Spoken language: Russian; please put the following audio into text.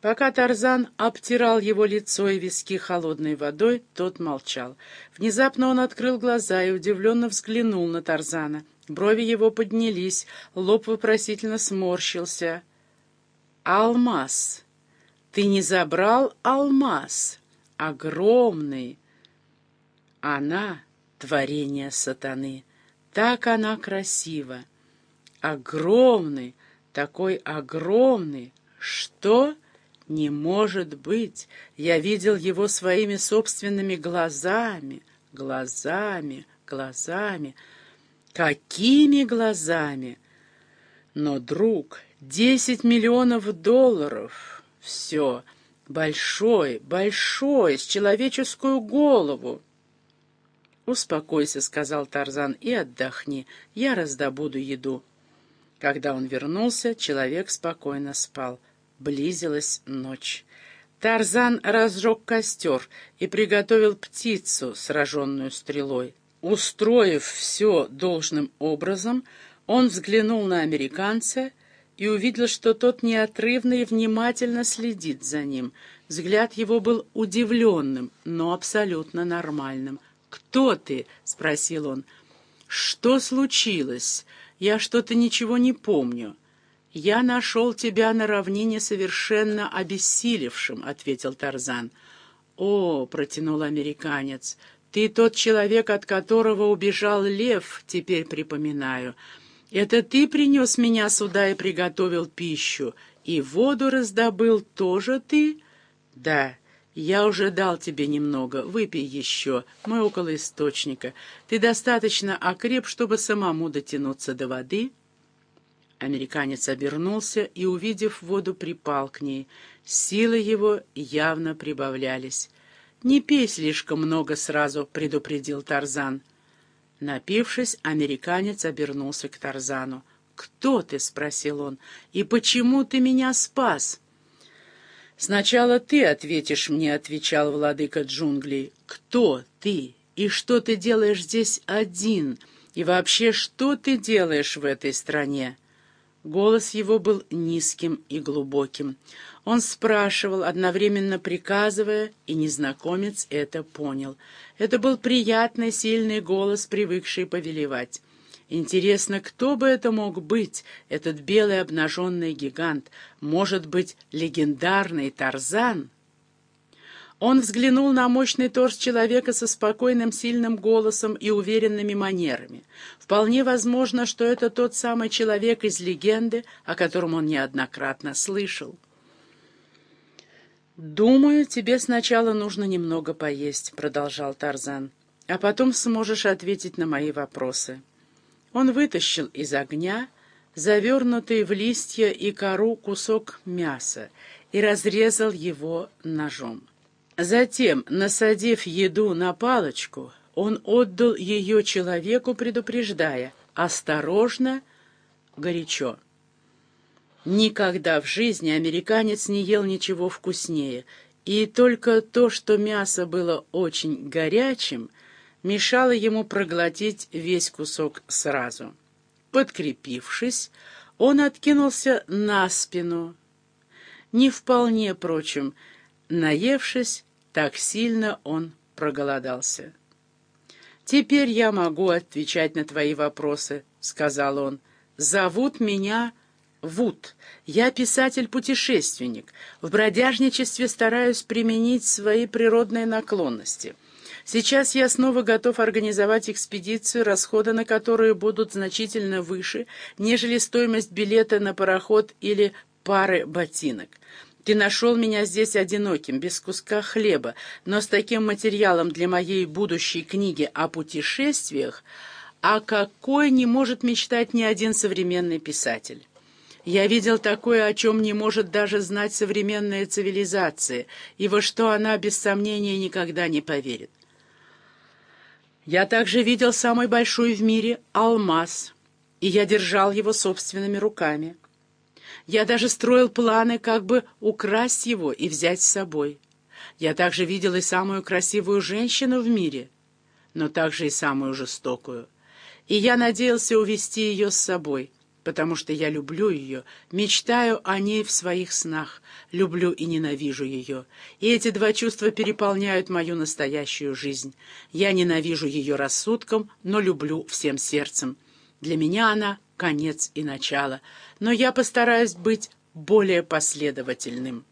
Пока Тарзан обтирал его лицо и виски холодной водой, тот молчал. Внезапно он открыл глаза и удивленно взглянул на Тарзана. Брови его поднялись, лоб вопросительно сморщился. «Алмаз! Ты не забрал алмаз? Огромный!» Она — творение сатаны. Так она красива. Огромный, такой огромный. Что? Не может быть! Я видел его своими собственными глазами, глазами, глазами. Какими глазами? Но, друг, десять миллионов долларов. Все. Большой, большой, с человеческую голову. «Успокойся», — сказал Тарзан, — «и отдохни. Я раздобуду еду». Когда он вернулся, человек спокойно спал. Близилась ночь. Тарзан разжег костер и приготовил птицу, сраженную стрелой. Устроив все должным образом, он взглянул на американца и увидел, что тот неотрывно и внимательно следит за ним. Взгляд его был удивленным, но абсолютно нормальным. «Кто ты?» — спросил он. «Что случилось? Я что-то ничего не помню». «Я нашел тебя на равнине совершенно обессилевшим», — ответил Тарзан. «О», — протянул американец, — «ты тот человек, от которого убежал лев, теперь припоминаю. Это ты принес меня сюда и приготовил пищу, и воду раздобыл тоже ты?» «Да, я уже дал тебе немного, выпей еще, мы около источника. Ты достаточно окреп, чтобы самому дотянуться до воды?» Американец обернулся и, увидев воду, припал к ней. Силы его явно прибавлялись. «Не пей слишком много сразу», — предупредил Тарзан. Напившись, американец обернулся к Тарзану. «Кто ты?» — спросил он. «И почему ты меня спас?» «Сначала ты ответишь мне», — отвечал владыка джунглей. «Кто ты? И что ты делаешь здесь один? И вообще, что ты делаешь в этой стране?» Голос его был низким и глубоким. Он спрашивал, одновременно приказывая, и незнакомец это понял. Это был приятный, сильный голос, привыкший повелевать. Интересно, кто бы это мог быть, этот белый обнаженный гигант? Может быть, легендарный Тарзан? Он взглянул на мощный торс человека со спокойным, сильным голосом и уверенными манерами. Вполне возможно, что это тот самый человек из легенды, о котором он неоднократно слышал. «Думаю, тебе сначала нужно немного поесть», — продолжал Тарзан, «а потом сможешь ответить на мои вопросы». Он вытащил из огня завернутый в листья и кору кусок мяса и разрезал его ножом. Затем, насадив еду на палочку, он отдал ее человеку, предупреждая «Осторожно, горячо». Никогда в жизни американец не ел ничего вкуснее, и только то, что мясо было очень горячим, мешало ему проглотить весь кусок сразу. Подкрепившись, он откинулся на спину. Не вполне, впрочем, наевшись, так сильно он проголодался. «Теперь я могу отвечать на твои вопросы», — сказал он. «Зовут меня Вуд. Я писатель-путешественник. В бродяжничестве стараюсь применить свои природные наклонности. Сейчас я снова готов организовать экспедицию, расходы на которую будут значительно выше, нежели стоимость билета на пароход или пары ботинок. Ты нашел меня здесь одиноким, без куска хлеба, но с таким материалом для моей будущей книги о путешествиях, о какой не может мечтать ни один современный писатель. Я видел такое, о чем не может даже знать современная цивилизация, и во что она, без сомнения, никогда не поверит. Я также видел самый большой в мире алмаз, и я держал его собственными руками. Я даже строил планы, как бы украсть его и взять с собой. Я также видел и самую красивую женщину в мире, но также и самую жестокую. И я надеялся увести ее с собой. потому что я люблю ее, мечтаю о ней в своих снах, люблю и ненавижу ее. И эти два чувства переполняют мою настоящую жизнь. Я ненавижу ее рассудком, но люблю всем сердцем. Для меня она — конец и начало, но я постараюсь быть более последовательным.